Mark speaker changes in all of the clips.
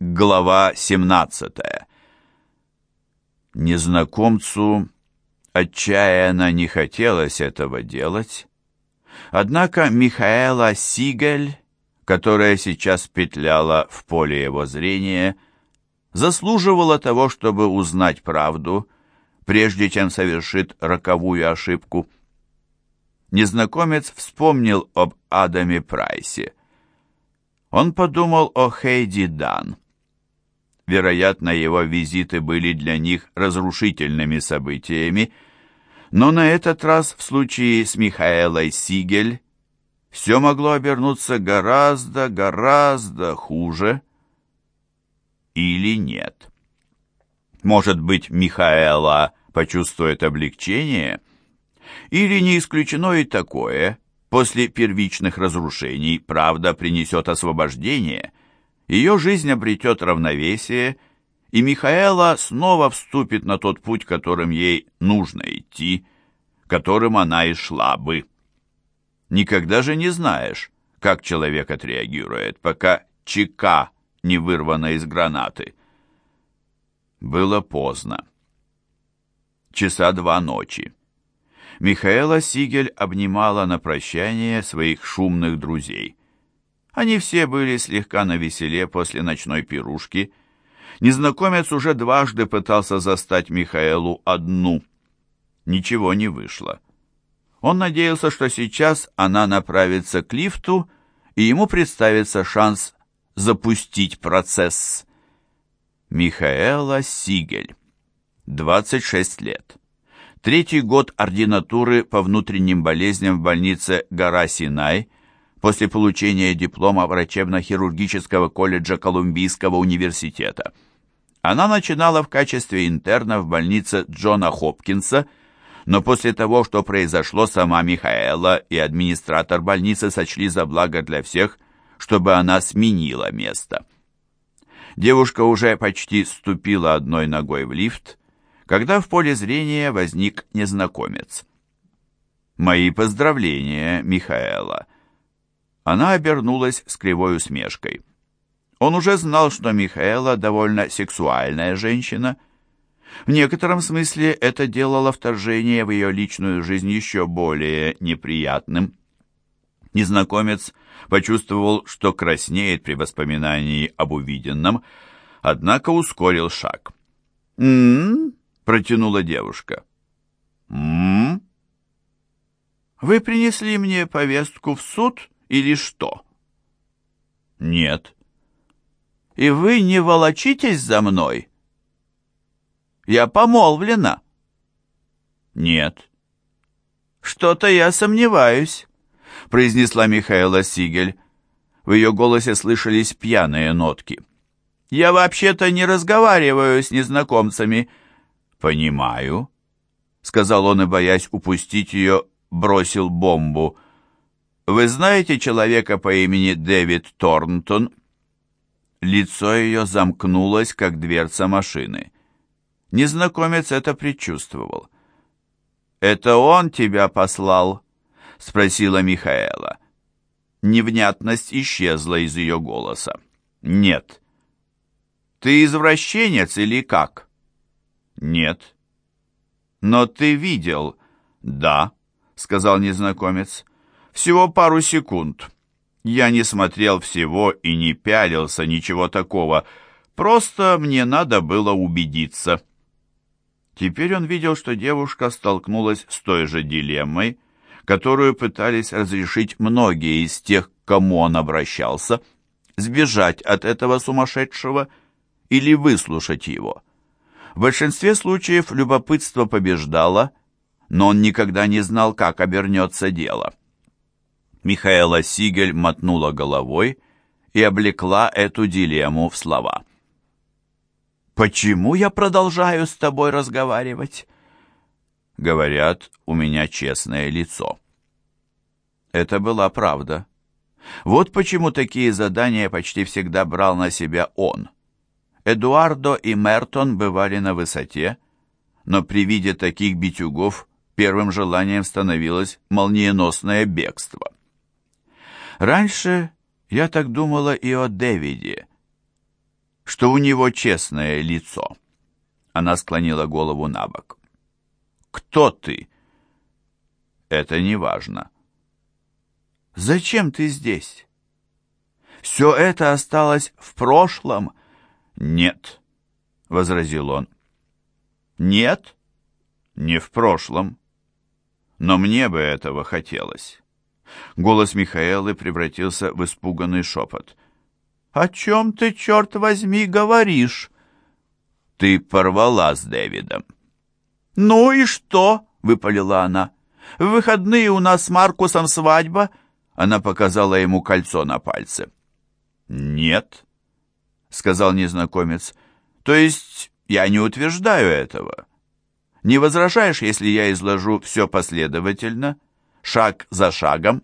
Speaker 1: Глава 17 Незнакомцу отчаянно не хотелось этого делать, однако Михаэла Сигель, которая сейчас петляла в поле его зрения, заслуживала того, чтобы узнать правду, прежде чем совершит роковую ошибку. Незнакомец вспомнил об Адаме Прайсе. Он подумал о Хейди Дан. Вероятно, его визиты были для них разрушительными событиями, но на этот раз в случае с Михаэлой Сигель все могло обернуться гораздо, гораздо хуже или нет. Может быть, Михаэла почувствует облегчение? Или не исключено и такое, после первичных разрушений правда принесет освобождение, ее жизнь обретет равновесие, и Михаэла снова вступит на тот путь, которым ей нужно идти, которым она и шла бы. Никогда же не знаешь, как человек отреагирует, пока чека не вырвана из гранаты. Было поздно. Часа два ночи. Михаэла Сигель обнимала на прощание своих шумных друзей. Они все были слегка навеселе после ночной пирушки. Незнакомец уже дважды пытался застать Михаэлу одну. Ничего не вышло. Он надеялся, что сейчас она направится к лифту, и ему представится шанс запустить процесс. Михаэла Сигель, 26 лет. Третий год ординатуры по внутренним болезням в больнице Гора Синай после получения диплома врачебно-хирургического колледжа Колумбийского университета. Она начинала в качестве интерна в больнице Джона Хопкинса, но после того, что произошло, сама Михаэла и администратор больницы сочли за благо для всех, чтобы она сменила место. Девушка уже почти ступила одной ногой в лифт, когда в поле зрения возник незнакомец. «Мои поздравления, Михаэла!» Она обернулась с кривой усмешкой. Он уже знал, что Михаэла довольно сексуальная женщина. В некотором смысле это делало вторжение в ее личную жизнь еще более неприятным. Незнакомец почувствовал, что краснеет при воспоминании об увиденном, однако ускорил шаг. «М-м-м», протянула девушка. «М-м-м?» «Вы принесли мне повестку в суд или что?» «Нет». «И вы не волочитесь за мной?» «Я помолвлена». «Нет». «Что-то я сомневаюсь» произнесла Михаила Сигель. В ее голосе слышались пьяные нотки. «Я вообще-то не разговариваю с незнакомцами». «Понимаю», — сказал он и, боясь упустить ее, бросил бомбу. «Вы знаете человека по имени Дэвид Торнтон?» Лицо ее замкнулось, как дверца машины. Незнакомец это предчувствовал. «Это он тебя послал?» — спросила Михаэла. Невнятность исчезла из ее голоса. «Нет». «Ты извращенец или как?» «Нет». «Но ты видел?» «Да», — сказал незнакомец. «Всего пару секунд. Я не смотрел всего и не пялился, ничего такого. Просто мне надо было убедиться». Теперь он видел, что девушка столкнулась с той же дилеммой, которую пытались разрешить многие из тех, к кому он обращался, сбежать от этого сумасшедшего или выслушать его. В большинстве случаев любопытство побеждало, но он никогда не знал, как обернется дело. Михаэла Сигель мотнула головой и облекла эту дилемму в слова. «Почему я продолжаю с тобой разговаривать?» Говорят, у меня честное лицо. Это была правда. Вот почему такие задания почти всегда брал на себя он. Эдуардо и Мертон бывали на высоте, но при виде таких битюгов первым желанием становилось молниеносное бегство. Раньше я так думала и о Дэвиде. что у него честное лицо. Она склонила голову на бок. «Кто ты?» «Это не важно». «Зачем ты здесь?» «Все это осталось в прошлом?» «Нет», — возразил он. «Нет, не в прошлом. Но мне бы этого хотелось». Голос Михаэлы превратился в испуганный шепот. «О чем ты, черт возьми, говоришь?» «Ты порвала с Дэвидом». «Ну и что?» — выпалила она. «В выходные у нас с Маркусом свадьба». Она показала ему кольцо на пальце. «Нет», — сказал незнакомец. «То есть я не утверждаю этого. Не возражаешь, если я изложу все последовательно, шаг за шагом?»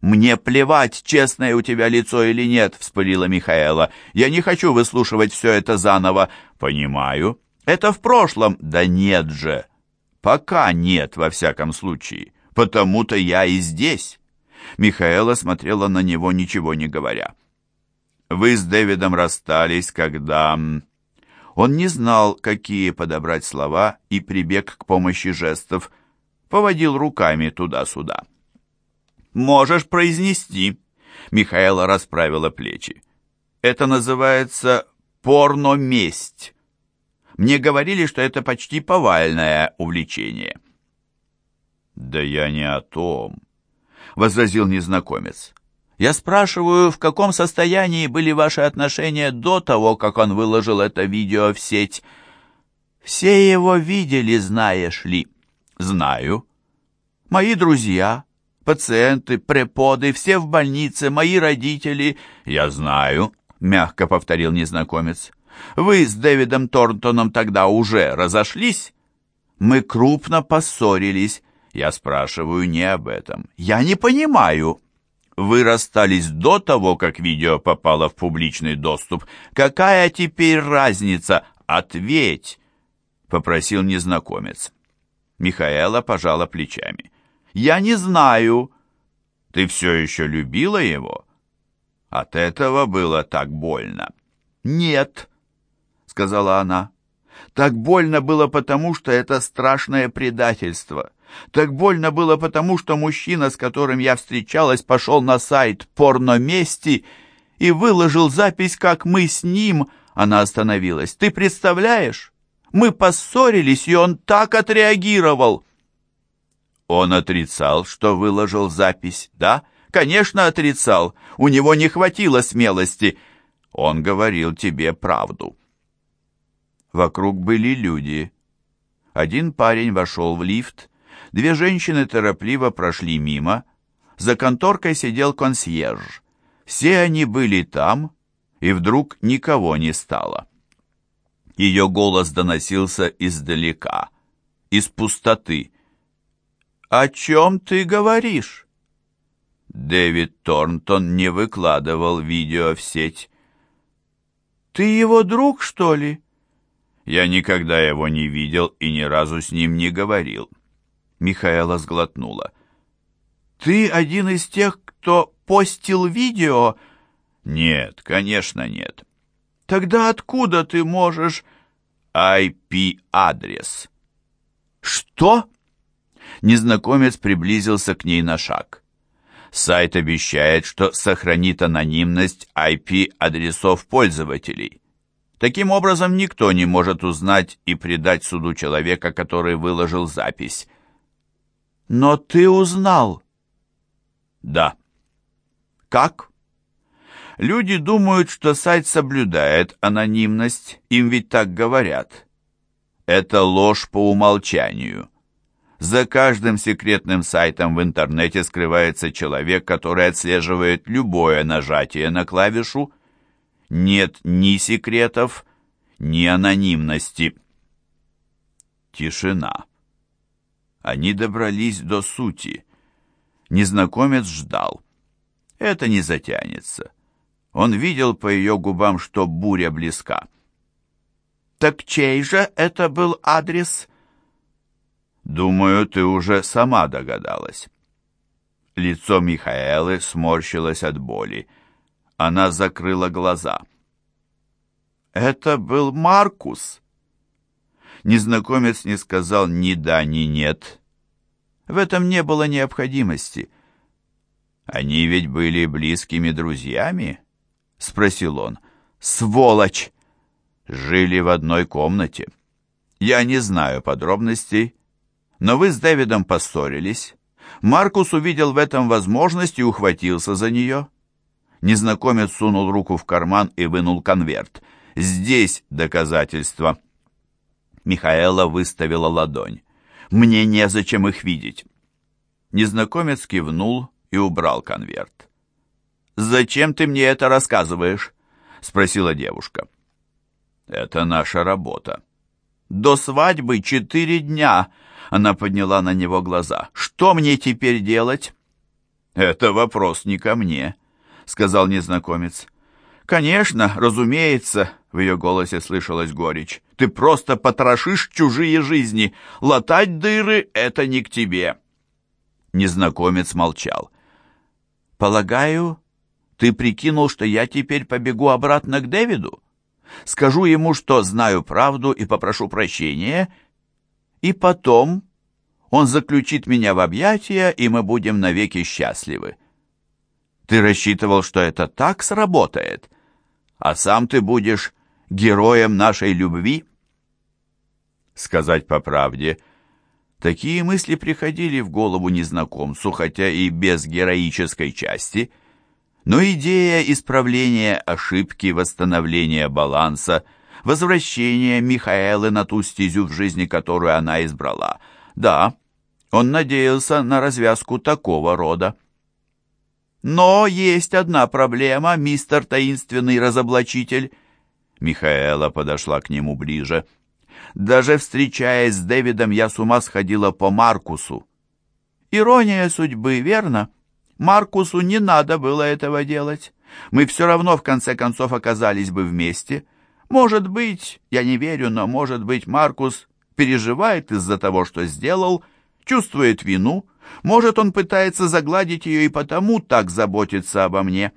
Speaker 1: «Мне плевать, честное у тебя лицо или нет», — вспылила Михаэла. «Я не хочу выслушивать все это заново». «Понимаю. Это в прошлом». «Да нет же. Пока нет, во всяком случае. Потому-то я и здесь». Михаэла смотрела на него, ничего не говоря. «Вы с Дэвидом расстались, когда...» Он не знал, какие подобрать слова, и прибег к помощи жестов, поводил руками туда-сюда. «Можешь произнести», — Михаила расправила плечи. «Это называется порно-месть. Мне говорили, что это почти повальное увлечение». «Да я не о том», — возразил незнакомец. «Я спрашиваю, в каком состоянии были ваши отношения до того, как он выложил это видео в сеть?» «Все его видели, знаешь ли?» «Знаю. Мои друзья, Пациенты, преподы, все в больнице, мои родители. Я знаю, мягко повторил незнакомец. Вы с Дэвидом Торнтоном тогда уже разошлись? Мы крупно поссорились. Я спрашиваю не об этом. Я не понимаю. Вы расстались до того, как видео попало в публичный доступ. Какая теперь разница? Ответь, попросил незнакомец. Михаэла пожала плечами. Я не знаю. Ты все еще любила его? От этого было так больно. Нет, сказала она. Так больно было потому, что это страшное предательство. Так больно было потому, что мужчина, с которым я встречалась, пошел на сайт порно-мести и выложил запись, как мы с ним... Она остановилась. Ты представляешь? Мы поссорились, и он так отреагировал. Он отрицал, что выложил запись, да? Конечно, отрицал. У него не хватило смелости. Он говорил тебе правду. Вокруг были люди. Один парень вошел в лифт, две женщины торопливо прошли мимо. За конторкой сидел консьерж. Все они были там, и вдруг никого не стало. Ее голос доносился издалека, из пустоты. «О чем ты говоришь?» Дэвид Торнтон не выкладывал видео в сеть. «Ты его друг, что ли?» «Я никогда его не видел и ни разу с ним не говорил». Михаэла сглотнула. «Ты один из тех, кто постил видео?» «Нет, конечно, нет». «Тогда откуда ты можешь...» «IP-адрес». «Что?» незнакомец приблизился к ней на шаг. Сайт обещает, что сохранит анонимность IP-адресов пользователей. Таким образом, никто не может узнать и предать суду человека, который выложил запись. Но ты узнал? Да. Как? Люди думают, что сайт соблюдает анонимность, им ведь так говорят. Это ложь по умолчанию. За каждым секретным сайтом в интернете скрывается человек, который отслеживает любое нажатие на клавишу. Нет ни секретов, ни анонимности. Тишина. Они добрались до сути. Незнакомец ждал. Это не затянется. Он видел по ее губам, что буря близка. «Так чей же это был адрес?» Думаю, ты уже сама догадалась. Лицо Михаэлы сморщилось от боли. Она закрыла глаза. Это был Маркус. Незнакомец не сказал ни да, ни нет. В этом не было необходимости. Они ведь были близкими друзьями? Спросил он. Сволочь! Жили в одной комнате. Я не знаю подробностей, но вы с Дэвидом поссорились. Маркус увидел в этом возможность и ухватился за нее. Незнакомец сунул руку в карман и вынул конверт. «Здесь доказательства». Михаэла выставила ладонь. «Мне незачем их видеть». Незнакомец кивнул и убрал конверт. «Зачем ты мне это рассказываешь?» — спросила девушка. «Это наша работа». «До свадьбы четыре дня!» — она подняла на него глаза. «Что мне теперь делать?» «Это вопрос не ко мне», — сказал незнакомец. «Конечно, разумеется», — в ее голосе слышалась горечь. «Ты просто потрошишь чужие жизни. Латать дыры — это не к тебе». Незнакомец молчал. «Полагаю, ты прикинул, что я теперь побегу обратно к Дэвиду? Скажу ему, что знаю правду и попрошу прощения, и потом он заключит меня в объятия, и мы будем навеки счастливы. Ты рассчитывал, что это так сработает?» а сам ты будешь героем нашей любви? Сказать по правде, такие мысли приходили в голову незнакомцу, хотя и без героической части, но идея исправления ошибки, восстановления баланса, возвращения Михаэлы на ту стезю в жизни, которую она избрала, да, он надеялся на развязку такого рода. Но есть одна проблема, мистер таинственный разоблачитель. Михаэла подошла к нему ближе. Даже встречаясь с Дэвидом, я с ума сходила по Маркусу. Ирония судьбы, верно? Маркусу не надо было этого делать. Мы все равно, в конце концов, оказались бы вместе. Может быть, я не верю, но, может быть, Маркус переживает из-за того, что сделал, чувствует вину, может, он пытается загладить ее и потому так заботится обо мне.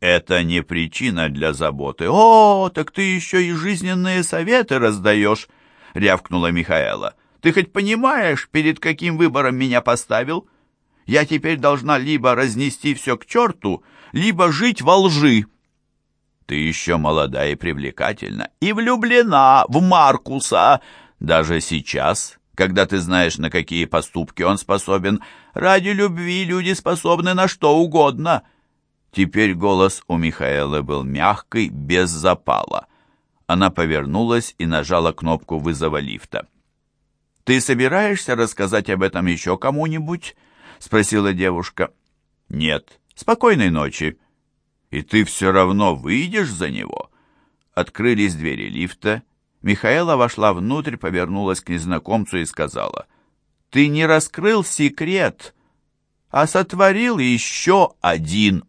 Speaker 1: Это не причина для заботы. О, так ты еще и жизненные советы раздаешь, рявкнула Михаэла. Ты хоть понимаешь, перед каким выбором меня поставил? Я теперь должна либо разнести все к черту, либо жить во лжи. Ты еще молода и привлекательна, и влюблена в Маркуса. Даже сейчас, когда ты знаешь, на какие поступки он способен. Ради любви люди способны на что угодно». Теперь голос у Михаэла был мягкий, без запала. Она повернулась и нажала кнопку вызова лифта. «Ты собираешься рассказать об этом еще кому-нибудь?» — спросила девушка. «Нет. Спокойной ночи. И ты все равно выйдешь за него?» Открылись двери лифта, Михаэла вошла внутрь, повернулась к незнакомцу и сказала, «Ты не раскрыл секрет, а сотворил еще один».